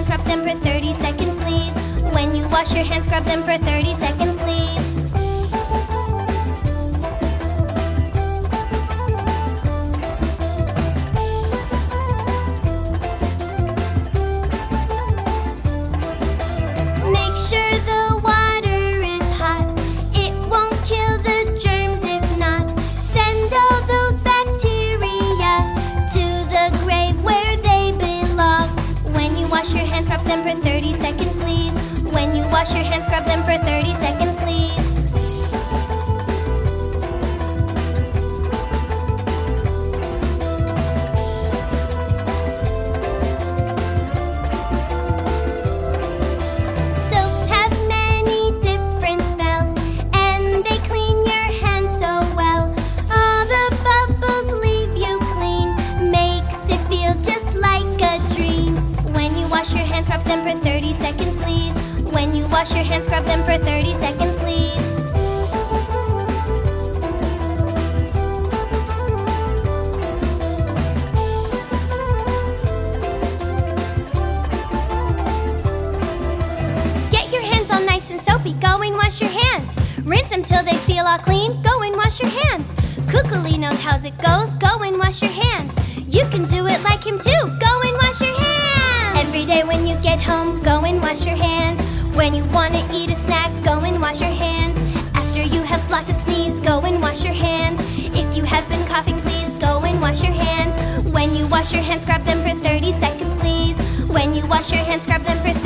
hands, scrub them for 30 seconds, please. When you wash your hands, scrub them for 30 seconds, please. Hands, scrub them for 30 seconds, please. When you wash your hands, scrub them hands, scrub them for 30 seconds, please. When you wash your hands, scrub them for 30 seconds, please. Get your hands all nice and soapy. Go and wash your hands. Rinse them till they feel all clean. Go and wash your hands. Kukuli knows how it goes. Go and wash your hands. You can do it like him too. Go Every day when you get home, go and wash your hands. When you want to eat a snack, go and wash your hands. After you have blocked a sneeze, go and wash your hands. If you have been coughing, please go and wash your hands. When you wash your hands, scrub them for 30 seconds, please. When you wash your hands, scrub them for